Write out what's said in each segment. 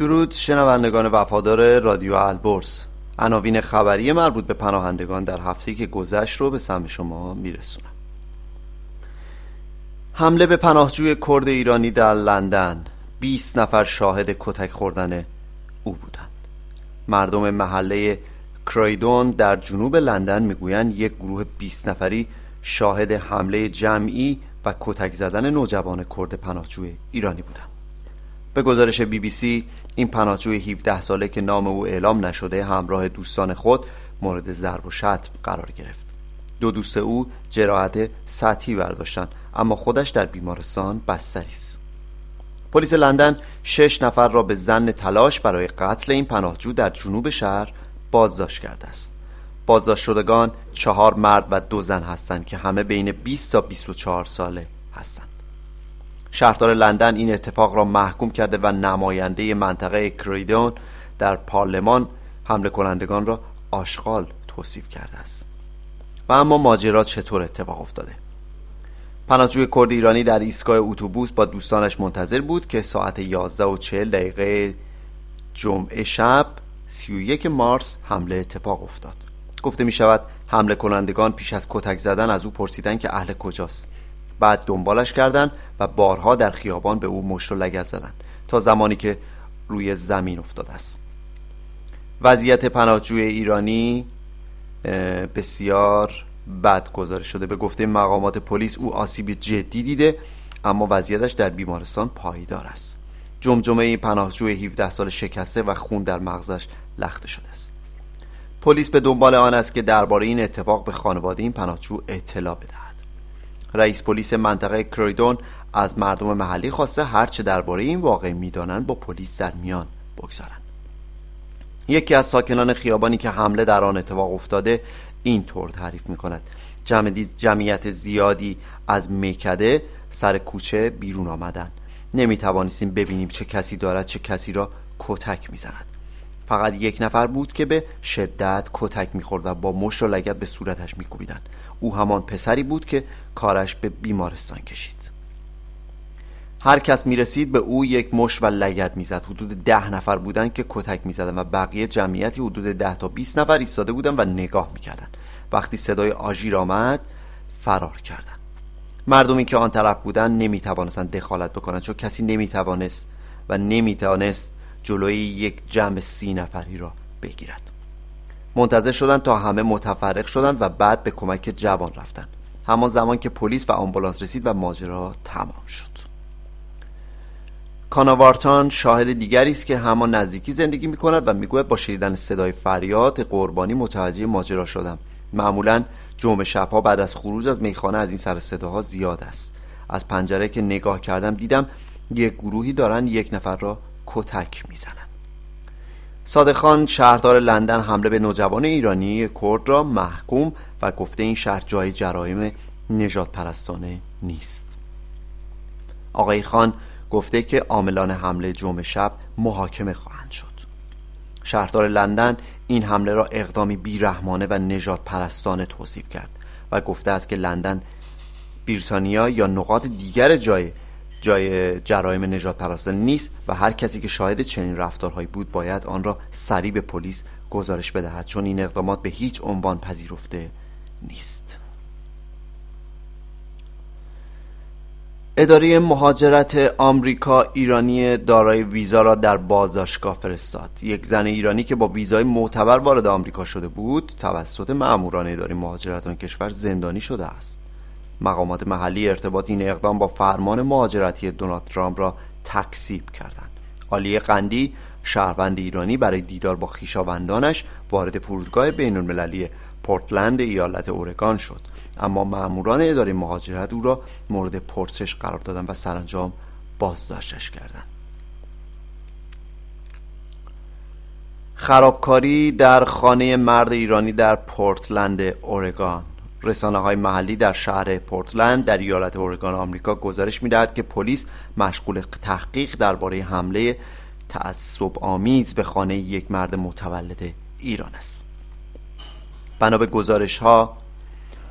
درود شنوندگان وفادار رادیو البرز. عناوین خبری مربوط به پناهندگان در هفته که گذشت رو به سمع شما میرسونم. حمله به پناهجوی کرد ایرانی در لندن. 20 نفر شاهد کتک خوردن او بودند. مردم محله کرایدون در جنوب لندن می‌گویند یک گروه 20 نفری شاهد حمله جمعی و کتک زدن نوجوان کرد پناهجوی ایرانی بودند. به گزارش بی بی سی این پناهجوی 17 ساله که نام او اعلام نشده همراه دوستان خود مورد ضرب و شتم قرار گرفت. دو دوست او جراحت سطحی برداشتند اما خودش در بیمارستان بستری است. پلیس لندن شش نفر را به زن تلاش برای قتل این پناهجو در جنوب شهر بازداشت کرده است. بازداشت شدگان چهار مرد و دو زن هستند که همه بین 20 تا 24 ساله هستند. شهردار لندن این اتفاق را محکوم کرده و نماینده منطقه کریدون در پارلمان حمله کنندگان را آشغال توصیف کرده است. و اما ماجرا چطور اتفاق افتاده؟ پناهجوی کرد ایرانی در ایستگاه اتوبوس با دوستانش منتظر بود که ساعت 11 و 40 دقیقه جمعه شب 31 مارس حمله اتفاق افتاد. گفته می شود حمله کنندگان پیش از کتک زدن از او پرسیدن که اهل کجاست. بعد دنبالش کردند و بارها در خیابان به او مشت و لگت زدند تا زمانی که روی زمین افتاده است. وضعیت پناهجوی ایرانی بسیار بد گزارش شده. به گفته مقامات پلیس او آسیب جدی دیده اما وضعیتش در بیمارستان پایدار است. جمجمه پناهجوی 17 سال شکسته و خون در مغزش لخته شده است. پلیس به دنبال آن است که درباره این اتفاق به خانواده این پناهجو اطلاع بدهد. رئیس پلیس منطقه کریدون از مردم محلی خواسته هرچه درباره این واقع می‌دانند با پلیس در میان بگذارند. یکی از ساکنان خیابانی که حمله در آن اتفاق افتاده این طور تعریف می کند جمعیت زیادی از میکده سر کوچه بیرون آمدن نمی توانستیم ببینیم چه کسی دارد چه کسی را کتک می‌زند. فقط یک نفر بود که به شدت کتک می‌خورد و با مش و لگت به صورتش میکوبیدند. او همان پسری بود که کارش به بیمارستان کشید. هر کس می‌رسید به او یک مش و لگت می‌زد. حدود ده نفر بودند که کتک می‌زدند و بقیه جمعیتی حدود ده تا 20 نفر ایستاده بودند و نگاه می‌کردند. وقتی صدای آژیر آمد فرار کردند. مردمی که آن طرف بودند نمی‌توانستند دخالت بکنند چون کسی نمی‌توانست و نمی‌توانست جلوی یک جمع سی نفری را بگیرد. منتظر شدند تا همه متفرق شدند و بعد به کمک جوان رفتند. همان زمان که پلیس و آمبولانس رسید و ماجرا تمام شد. کاناوارتان شاهد دیگری است که همان نزدیکی زندگی می کند و می‌گوید با شنیدن صدای فریاد قربانی متوجه ماجرا شدم. معمولا جمعه شبها بعد از خروج از میخانه از این سر صداها زیاد است. از پنجره که نگاه کردم دیدم یک گروهی دارن یک نفر را کتک می‌زنند صادق شهردار لندن حمله به نوجوان ایرانی کرد را محکوم و گفته این شهر جای جرایم نجات پرستانه نیست. آقای خان گفته که عاملان حمله جمعه شب محاکمه خواهند شد. شهردار لندن این حمله را اقدامی بیرحمانه و نجات پرستانه توصیف کرد و گفته است که لندن بریتانیا یا نقاط دیگر جای جای جرایم نجات پرستان نیست و هر کسی که شاهد چنین رفتارهایی بود باید آن را سریع به پلیس گزارش بدهد چون این اقدامات به هیچ عنوان پذیرفته نیست. اداره مهاجرت آمریکا ایرانی دارای ویزا را در بازداشتگاه فرستاد. یک زن ایرانی که با ویزای معتبر وارد آمریکا شده بود توسط ماموران اداره مهاجرت آن کشور زندانی شده است. مقامات محلی ارتباط این اقدام با فرمان مهاجرتی دونالد ترامپ را تکسیب کردند. عالیه قندی شهروند ایرانی برای دیدار با خیشاوندانش وارد فرودگاه بین المللی پورتلند ایالت اورگان شد. اما ماموران اداره مهاجرت او را مورد پرسش قرار دادند و سرانجام بازداشتش کردند. خرابکاری در خانه مرد ایرانی در پورتلند اورگان. رسانه های محلی در شهر پورتلند در ایالت اورگان آمریکا گزارش می‌دهد که پلیس مشغول تحقیق درباره حمله تعصب آمیز به خانه یک مرد متولد ایران است. بنا به گزارش ها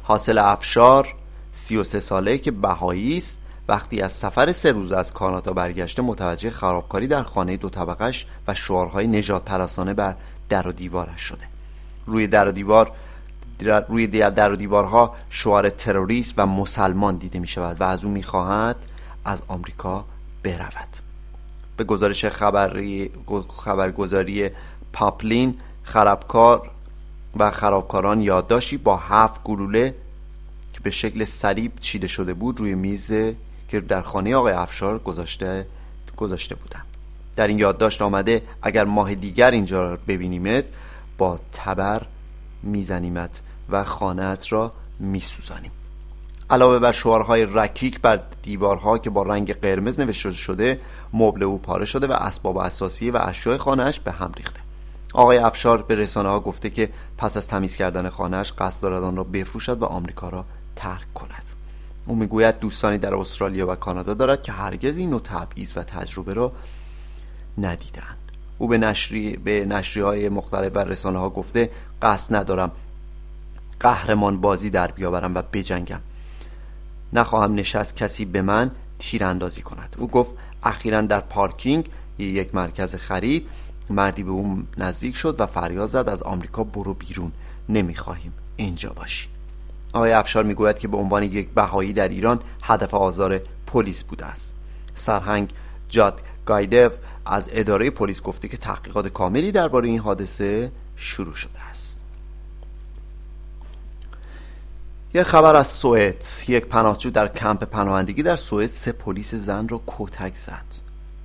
حاصل افشار 33 ساله که بهایی است وقتی از سفر سه روز از کانادا برگشته متوجه خرابکاری در خانه دو طبقش و شعارهای نجات پرستانه بر در و دیوارش شده. روی در و دیوار روی در و دیوارها شعار تروریست و مسلمان دیده می شود و از او می خواهد از آمریکا برود. به گزارش خبری خبرگزاری پاپلین خرابکار و خرابکاران یادداشتی با هفت گلوله که به شکل صلیب چیده شده بود روی میز که در خانه آقای افشار گذاشته گذاشته بودند در این یادداشت آمده اگر ماه دیگر اینجا ببینیمت با تبر میزنیمت. و خانهت را میسوزانیم. علاوه بر شعارهای رکیک بر دیوارها که با رنگ قرمز نوشته شده مبل او پاره شده و اسباب اساسی و اشیاء خانهاش به هم ریخته. آقای افشار به رسانه ها گفته که پس از تمیز کردن خانهاش قصد دارد آن را بفروشد و آمریکا را ترک کند. او می‌گوید دوستانی در استرالیا و کانادا دارد که هرگز این نوع تبعیض و تجربه را ندیدند او به نشری به نشری های مختلف و رسانه ها گفته قصد ندارم قهرمان بازی در بیاورم و بجنگم. نخواهم نشست کسی به من تیر اندازی کند. او گفت اخیرا در پارکینگ یک مرکز خرید مردی به او نزدیک شد و فریاد زد از آمریکا برو بیرون. نمی‌خواهیم اینجا باشی. آقای افشار می‌گوید که به عنوان یک بهایی در ایران هدف آزار پلیس بوده است. سرهنگ جاد گایدف از اداره پلیس گفته که تحقیقات کاملی درباره این حادثه شروع شده است. یک خبر از سوئد. یک پناهجو در کمپ پناهندگی در سوئد سه پلیس زن را کتک زد.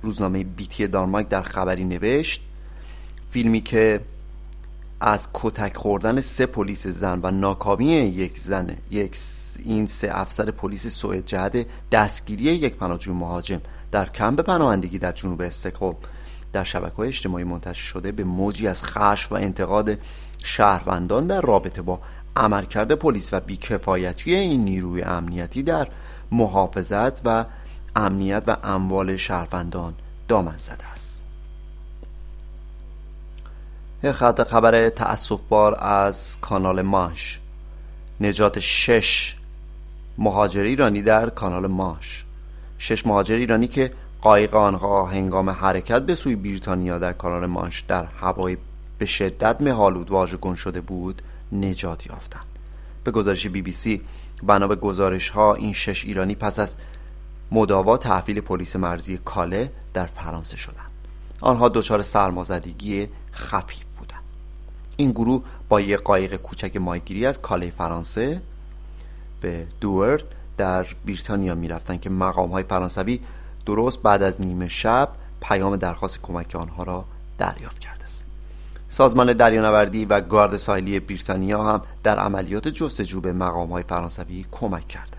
روزنامه بیتی دانمارک در خبری نوشت فیلمی که از کتک خوردن سه پلیس زن و ناکامی یک زن یک این سه افسر پلیس سوئد جهت دستگیری یک پناهجو مهاجم در کمپ پناهندگی در جنوب استکهلم در شبکه اجتماعی منتشر شده به موجی از خشم و انتقاد شهروندان در رابطه با عملکرد پلیس و بیکفایتی این نیروی امنیتی در محافظت و امنیت و اموال شهروندان دامن زده است. خط خبر تأصف بار از کانال ماش. نجات شش مهاجر ایرانی در کانال ماش. شش مهاجر ایرانی که قایق آنها هنگام حرکت به سوی بریتانیا در کانال ماش در هوای به شدت مهالود واژگون شده بود نجات یافتند. به گزارش بی بی سی بنا به گزارش ها این شش ایرانی پس از مداوا تحویل پلیس مرزی کاله در فرانسه شدند. آنها دچار سرمازدگی خفیف بودند. این گروه با یک قایق کوچک ماهیگیری از کاله فرانسه به دوورد در بریتانیا می‌رفتند که مقام های فرانسوی درست بعد از نیمه شب پیام درخواست کمک آنها را دریافت کرده است. سازمان دریانوردی و گارد ساحلی بریتانیا هم در عملیات جستجو به مقام های فرانسوی کمک کرده.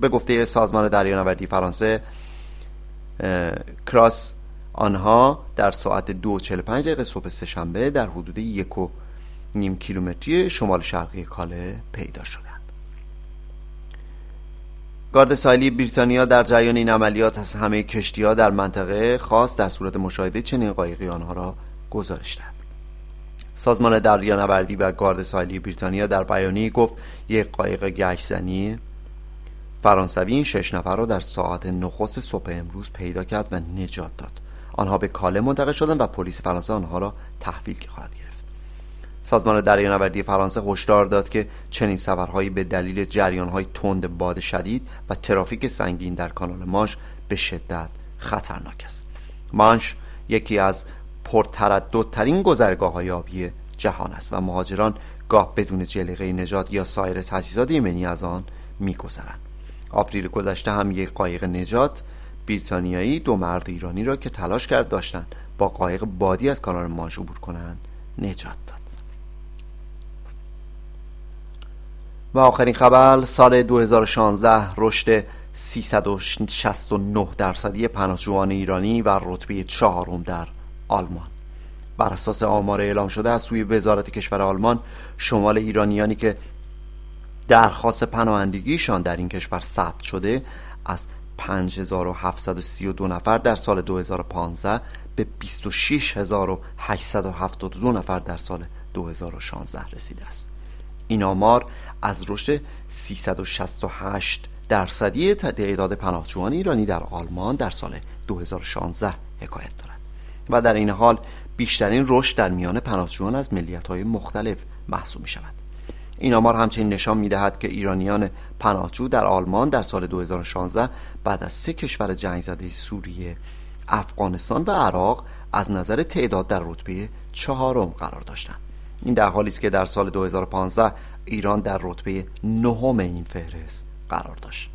به گفته سازمان دریانوردی فرانسه کراس آنها در ساعت دو چل پنج دقیقه صبح سهشنبه در حدود یک و نیم کیلومتری شمال شرقی کاله پیدا شدند. گارد ساحلی بریتانیا در جریان این عملیات از همه کشتی ها در منطقه خاص در صورت مشاهده چنین قایقی آنها را گزارش داد. سازمان دریانوردی و گارد ساحلی بریتانیا در بیانیه گفت یک قایق گشتزنی فرانسوی این شش نفر را در ساعت نخست صبح امروز پیدا کرد و نجات داد. آنها به کاله منتقل شدند و پلیس فرانسه آنها را تحویل خواهد گرفت. سازمان دریانوردی فرانسه هشدار داد که چنین سفرهایی به دلیل جریانهای تند باد شدید و ترافیک سنگین در کانال مانش به شدت خطرناک است. مانش یکی از پرترددترین گذرگاه های آبی جهان است و مهاجران گاه بدون جلیقه نجات یا سایر تجهیزات ایمنی از آن میگذرند. آوریل گذشته هم یک قایق نجات بریتانیایی دو مرد ایرانی را که تلاش کرد داشتند با قایق بادی از کانال مانش عبور کنند نجات داد. و آخرین خبر سال 2016 رشد 369 درصدی پناهجویان ایرانی و رتبه چهارم در آلمان. بر اساس آمار اعلام شده از سوی وزارت کشور آلمان شمال ایرانیانی که درخواست پناهندگیشان در این کشور ثبت شده از 5732 نفر در سال 2015 به 26872 نفر در سال 2016 رسیده است. این آمار از رشد 368 درصدی تعداد پناهجویان ایرانی در آلمان در سال 2016 حکایت دارد. و در این حال بیشترین رشد در میان پناهجویان از های مختلف محسوب می شود این آمار همچنین نشان می دهد که ایرانیان پناهجو در آلمان در سال 2016 بعد از سه کشور جنگ زده سوریه، افغانستان و عراق از نظر تعداد در رتبه چهارم قرار داشتند. این در حالی است که در سال 2015 ایران در رتبه نهم این فهرست قرار داشت.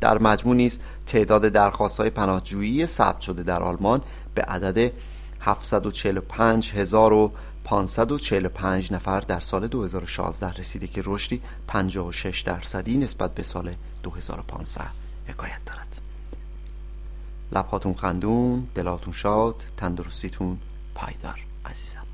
در مجموع نیز تعداد درخواست های پناهجویی ثبت شده در آلمان به عدد 745545 نفر در سال 2016 رسیده که رشدی 56 درصدی نسبت به سال 2015 حکایت دارد. لبهاتون خندون دلاتون شاد تندرستیتون پایدار عزیزم.